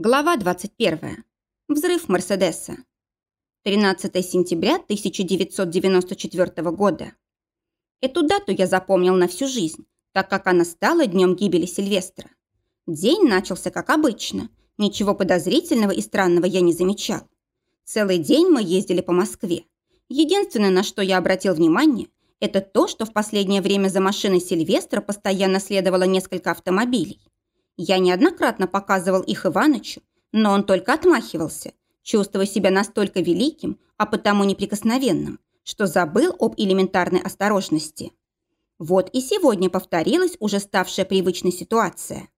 Глава 21. Взрыв Мерседеса. 13 сентября 1994 года. Эту дату я запомнил на всю жизнь, так как она стала днем гибели Сильвестра. День начался как обычно. Ничего подозрительного и странного я не замечал. Целый день мы ездили по Москве. Единственное, на что я обратил внимание, это то, что в последнее время за машиной Сильвестра постоянно следовало несколько автомобилей. Я неоднократно показывал их Иванычу, но он только отмахивался, чувствуя себя настолько великим, а потому неприкосновенным, что забыл об элементарной осторожности. Вот и сегодня повторилась уже ставшая привычной ситуация.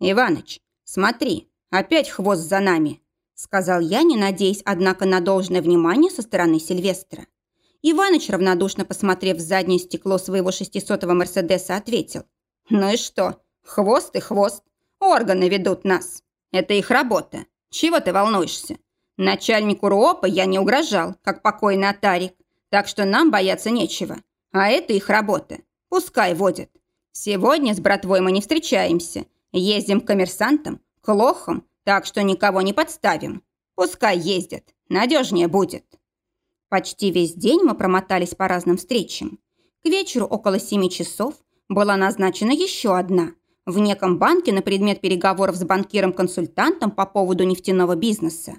«Иваныч, смотри, опять хвост за нами», сказал я, не надеясь, однако, на должное внимание со стороны Сильвестра. Иваныч, равнодушно посмотрев в заднее стекло своего шестисотого Мерседеса, ответил. «Ну и что? Хвост и хвост. Органы ведут нас. Это их работа. Чего ты волнуешься? Начальнику РУОПа я не угрожал, как покойный Атарик, так что нам бояться нечего. А это их работа. Пускай водят. Сегодня с братвой мы не встречаемся. Ездим к коммерсантам, к лохам, так что никого не подставим. Пускай ездят. Надежнее будет. Почти весь день мы промотались по разным встречам. К вечеру около семи часов была назначена еще одна – в неком банке на предмет переговоров с банкиром-консультантом по поводу нефтяного бизнеса.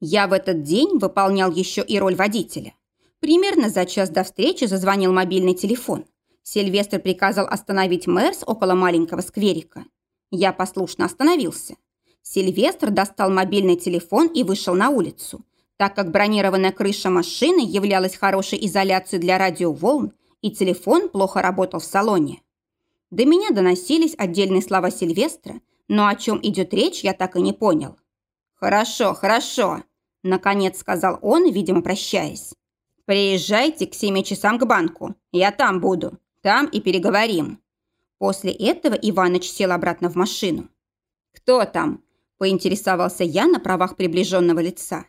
Я в этот день выполнял еще и роль водителя. Примерно за час до встречи зазвонил мобильный телефон. Сильвестр приказал остановить Мерс около маленького скверика. Я послушно остановился. Сильвестр достал мобильный телефон и вышел на улицу. Так как бронированная крыша машины являлась хорошей изоляцией для радиоволн, и телефон плохо работал в салоне. До меня доносились отдельные слова Сильвестра, но о чем идет речь, я так и не понял. «Хорошо, хорошо», – наконец сказал он, видимо, прощаясь. «Приезжайте к семи часам к банку. Я там буду. Там и переговорим». После этого Иваныч сел обратно в машину. «Кто там?» – поинтересовался я на правах приближенного лица.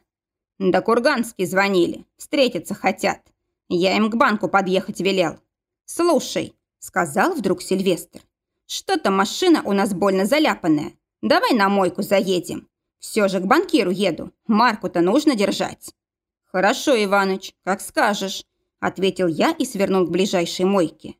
«Да Курганские звонили. Встретиться хотят. Я им к банку подъехать велел. Слушай, сказал вдруг Сильвестр. «Что-то машина у нас больно заляпанная. Давай на мойку заедем. Все же к банкиру еду. Марку-то нужно держать». «Хорошо, Иваныч, как скажешь», – ответил я и свернул к ближайшей мойке.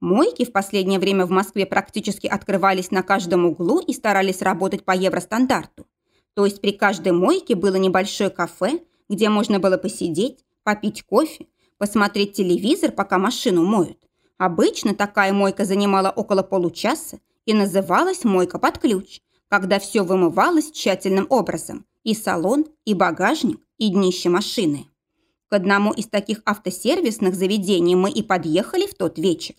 Мойки в последнее время в Москве практически открывались на каждом углу и старались работать по евростандарту. То есть при каждой мойке было небольшое кафе, где можно было посидеть, попить кофе, посмотреть телевизор, пока машину моют. Обычно такая мойка занимала около получаса и называлась «мойка под ключ», когда все вымывалось тщательным образом – и салон, и багажник, и днище машины. К одному из таких автосервисных заведений мы и подъехали в тот вечер.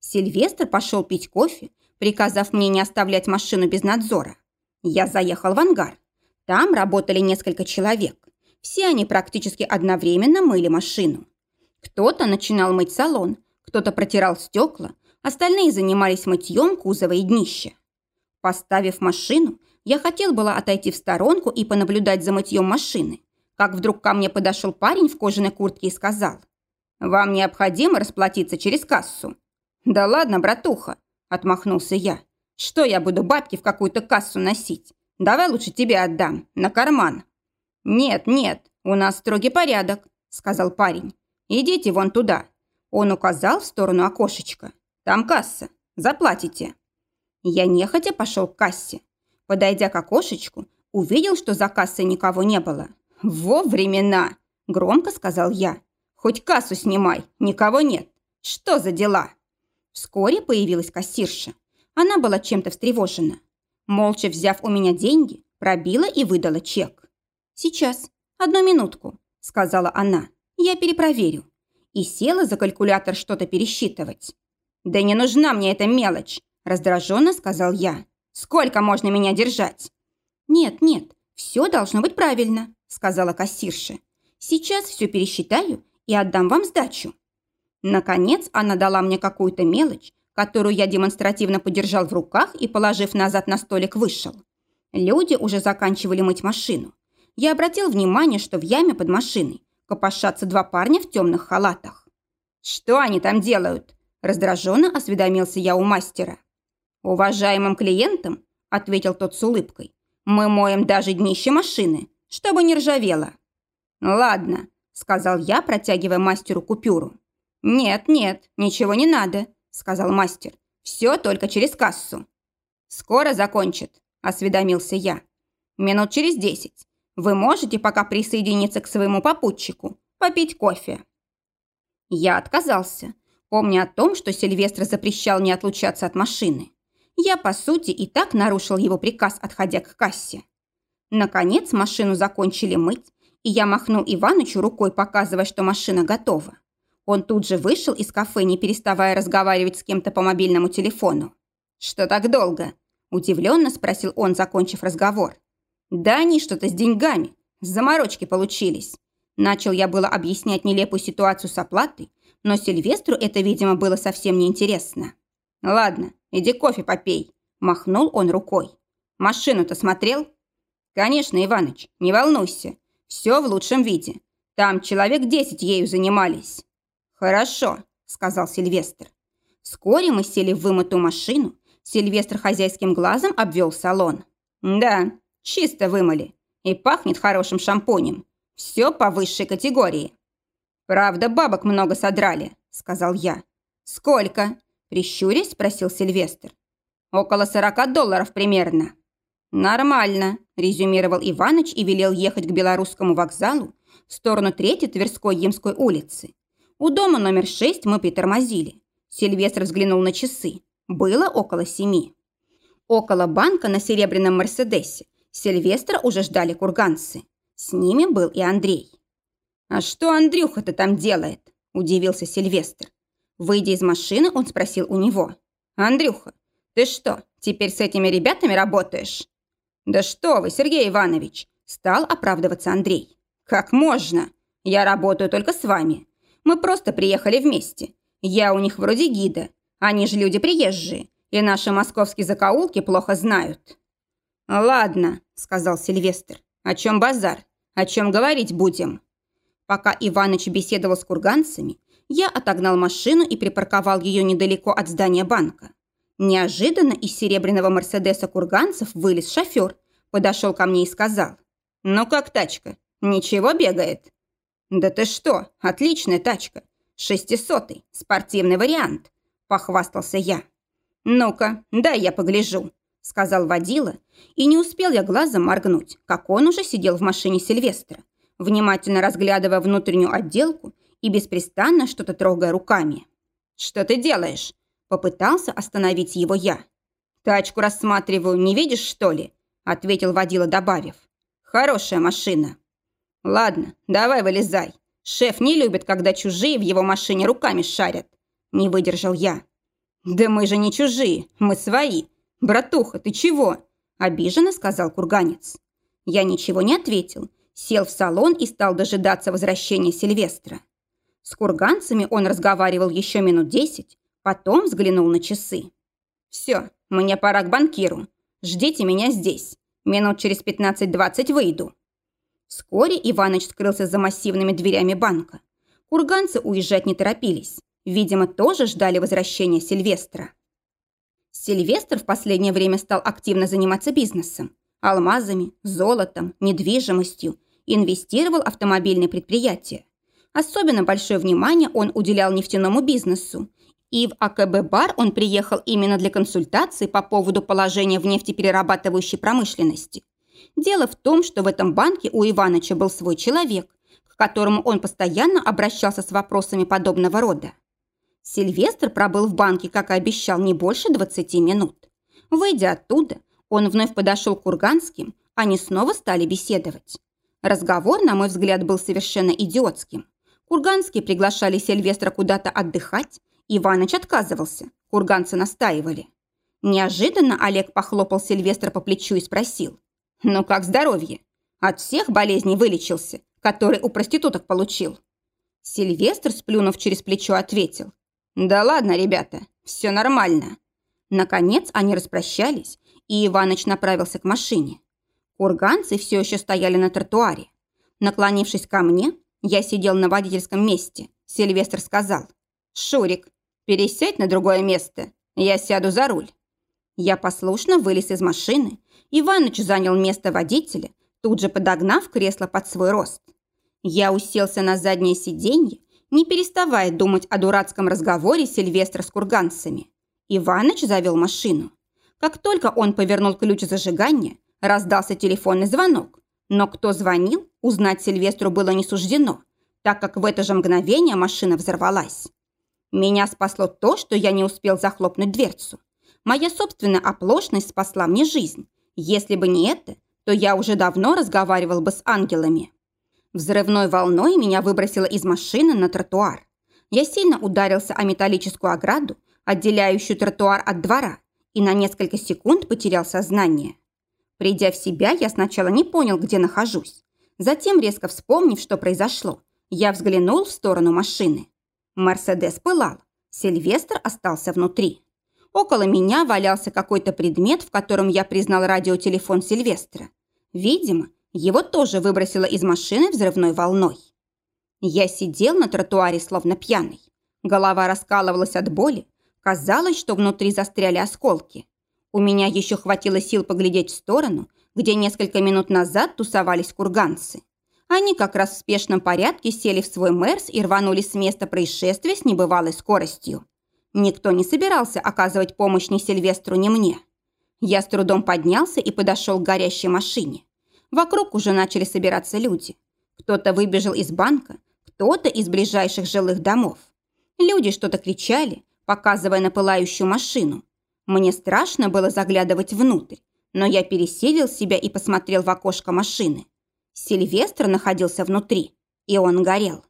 Сильвестр пошел пить кофе, приказав мне не оставлять машину без надзора. Я заехал в ангар. Там работали несколько человек. Все они практически одновременно мыли машину. Кто-то начинал мыть салон, кто-то протирал стекла, остальные занимались мытьем кузова и днища. Поставив машину, я хотел было отойти в сторонку и понаблюдать за мытьем машины, как вдруг ко мне подошел парень в кожаной куртке и сказал, «Вам необходимо расплатиться через кассу». «Да ладно, братуха», – отмахнулся я. «Что я буду бабки в какую-то кассу носить? Давай лучше тебе отдам, на карман». «Нет, нет, у нас строгий порядок», – сказал парень. «Идите вон туда, он указал в сторону окошечка. «Там касса. Заплатите». Я нехотя пошел к кассе. Подойдя к окошечку, увидел, что за кассой никого не было. «Во времена!» – громко сказал я. «Хоть кассу снимай, никого нет. Что за дела?» Вскоре появилась кассирша. Она была чем-то встревожена. Молча взяв у меня деньги, пробила и выдала чек. «Сейчас, одну минутку», – сказала она. «Я перепроверю» и села за калькулятор что-то пересчитывать. «Да не нужна мне эта мелочь», – раздраженно сказал я. «Сколько можно меня держать?» «Нет, нет, все должно быть правильно», – сказала кассирша. «Сейчас все пересчитаю и отдам вам сдачу». Наконец она дала мне какую-то мелочь, которую я демонстративно подержал в руках и, положив назад на столик, вышел. Люди уже заканчивали мыть машину. Я обратил внимание, что в яме под машиной копошатся два парня в темных халатах. «Что они там делают?» – раздраженно осведомился я у мастера. «Уважаемым клиентам», – ответил тот с улыбкой, Мы моем даже днище машины, чтобы не ржавело». «Ладно», – сказал я, протягивая мастеру купюру. «Нет, нет, ничего не надо», – сказал мастер. «Все только через кассу». «Скоро закончит», – осведомился я. «Минут через десять. Вы можете пока присоединиться к своему попутчику, попить кофе». Я отказался, помня о том, что Сильвестр запрещал не отлучаться от машины. Я, по сути, и так нарушил его приказ, отходя к кассе. Наконец машину закончили мыть, и я махнул Иванычу рукой, показывая, что машина готова. Он тут же вышел из кафе, не переставая разговаривать с кем-то по мобильному телефону. «Что так долго?» – удивленно спросил он, закончив разговор. «Да они что-то с деньгами. Заморочки получились». Начал я было объяснять нелепую ситуацию с оплатой, но Сильвестру это, видимо, было совсем неинтересно. «Ладно, иди кофе попей», – махнул он рукой. «Машину-то смотрел?» «Конечно, Иваныч, не волнуйся. Все в лучшем виде. Там человек десять ею занимались». «Хорошо», – сказал Сильвестр. Вскоре мы сели в вымытую машину. Сильвестр хозяйским глазом обвел салон. «Да, чисто вымыли. И пахнет хорошим шампунем. Все по высшей категории». «Правда, бабок много содрали», – сказал я. «Сколько?» – прищурясь, спросил Сильвестр. «Около сорока долларов примерно». «Нормально», – резюмировал Иваныч и велел ехать к Белорусскому вокзалу в сторону Третьей Тверской Емской улицы. У дома номер шесть мы притормозили. Сильвестр взглянул на часы. Было около семи. Около банка на серебряном Мерседесе Сильвестра уже ждали курганцы. С ними был и Андрей. «А что Андрюха-то там делает?» – удивился Сильвестр. Выйдя из машины, он спросил у него. «Андрюха, ты что, теперь с этими ребятами работаешь?» «Да что вы, Сергей Иванович!» – стал оправдываться Андрей. «Как можно? Я работаю только с вами. Мы просто приехали вместе. Я у них вроде гида. Они же люди приезжие, и наши московские закоулки плохо знают». «Ладно», – сказал Сильвестр. «О чем базар? О чем говорить будем?» Пока Иваныч беседовал с курганцами, я отогнал машину и припарковал ее недалеко от здания банка. Неожиданно из серебряного Мерседеса курганцев вылез шофер, подошел ко мне и сказал. «Ну как тачка? Ничего бегает?» «Да ты что, отличная тачка. Шестисотый, спортивный вариант», – похвастался я. «Ну-ка, дай я погляжу», – сказал водила, и не успел я глазом моргнуть, как он уже сидел в машине Сильвестра, внимательно разглядывая внутреннюю отделку и беспрестанно что-то трогая руками. «Что ты делаешь?» – попытался остановить его я. «Тачку рассматриваю, не видишь, что ли?» – ответил водила, добавив. «Хорошая машина». «Ладно, давай вылезай. Шеф не любит, когда чужие в его машине руками шарят». Не выдержал я. «Да мы же не чужие, мы свои. Братуха, ты чего?» Обиженно сказал курганец. Я ничего не ответил, сел в салон и стал дожидаться возвращения Сильвестра. С курганцами он разговаривал еще минут десять, потом взглянул на часы. «Все, мне пора к банкиру. Ждите меня здесь. Минут через пятнадцать-двадцать выйду». Вскоре Иваныч скрылся за массивными дверями банка. Курганцы уезжать не торопились. Видимо, тоже ждали возвращения Сильвестра. Сильвестр в последнее время стал активно заниматься бизнесом. Алмазами, золотом, недвижимостью. Инвестировал в автомобильные предприятия. Особенно большое внимание он уделял нефтяному бизнесу. И в АКБ-бар он приехал именно для консультации по поводу положения в нефтеперерабатывающей промышленности. Дело в том, что в этом банке у Иваныча был свой человек, к которому он постоянно обращался с вопросами подобного рода. Сильвестр пробыл в банке, как и обещал, не больше 20 минут. Выйдя оттуда, он вновь подошел к Курганским, они снова стали беседовать. Разговор, на мой взгляд, был совершенно идиотским. Курганские приглашали Сильвестра куда-то отдыхать, Иваныч отказывался, курганцы настаивали. Неожиданно Олег похлопал Сильвестра по плечу и спросил. «Ну как здоровье? От всех болезней вылечился, который у проституток получил». Сильвестр, сплюнув через плечо, ответил. «Да ладно, ребята, все нормально». Наконец они распрощались, и Иваныч направился к машине. Курганцы все еще стояли на тротуаре. Наклонившись ко мне, я сидел на водительском месте. Сильвестр сказал. «Шурик, пересядь на другое место, я сяду за руль». Я послушно вылез из машины Иваныч занял место водителя, тут же подогнав кресло под свой рост. Я уселся на заднее сиденье, не переставая думать о дурацком разговоре Сильвестра с курганцами. Иваныч завел машину. Как только он повернул ключ зажигания, раздался телефонный звонок. Но кто звонил, узнать Сильвестру было не суждено, так как в это же мгновение машина взорвалась. Меня спасло то, что я не успел захлопнуть дверцу. Моя собственная оплошность спасла мне жизнь. Если бы не это, то я уже давно разговаривал бы с ангелами. Взрывной волной меня выбросило из машины на тротуар. Я сильно ударился о металлическую ограду, отделяющую тротуар от двора, и на несколько секунд потерял сознание. Придя в себя, я сначала не понял, где нахожусь. Затем, резко вспомнив, что произошло, я взглянул в сторону машины. Мерседес пылал. Сильвестр остался внутри. Около меня валялся какой-то предмет, в котором я признал радиотелефон Сильвестра. Видимо, его тоже выбросило из машины взрывной волной. Я сидел на тротуаре, словно пьяный. Голова раскалывалась от боли. Казалось, что внутри застряли осколки. У меня еще хватило сил поглядеть в сторону, где несколько минут назад тусовались курганцы. Они как раз в спешном порядке сели в свой Мерс и рванули с места происшествия с небывалой скоростью. Никто не собирался оказывать помощь ни Сильвестру, ни мне. Я с трудом поднялся и подошел к горящей машине. Вокруг уже начали собираться люди. Кто-то выбежал из банка, кто-то из ближайших жилых домов. Люди что-то кричали, показывая на пылающую машину. Мне страшно было заглядывать внутрь, но я пересилил себя и посмотрел в окошко машины. Сильвестр находился внутри, и он горел.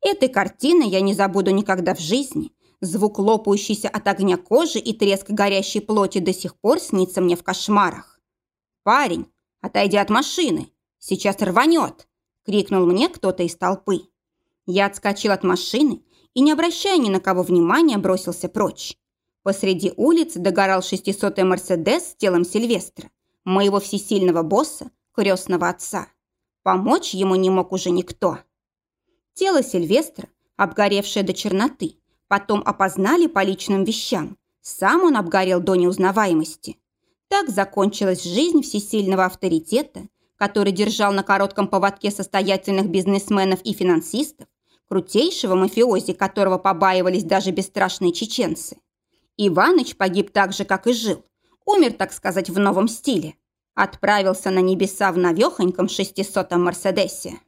Этой картины я не забуду никогда в жизни. Звук лопающийся от огня кожи и треск горящей плоти до сих пор снится мне в кошмарах. «Парень, отойди от машины! Сейчас рванет!» – крикнул мне кто-то из толпы. Я отскочил от машины и, не обращая ни на кого внимания, бросился прочь. Посреди улицы догорал 600-й Мерседес с телом Сильвестра, моего всесильного босса, крестного отца. Помочь ему не мог уже никто. Тело Сильвестра, обгоревшее до черноты, потом опознали по личным вещам. Сам он обгорел до неузнаваемости. Так закончилась жизнь всесильного авторитета, который держал на коротком поводке состоятельных бизнесменов и финансистов, крутейшего мафиози, которого побаивались даже бесстрашные чеченцы. Иваныч погиб так же, как и жил. Умер, так сказать, в новом стиле. Отправился на небеса в навехоньком шестисотом Мерседесе.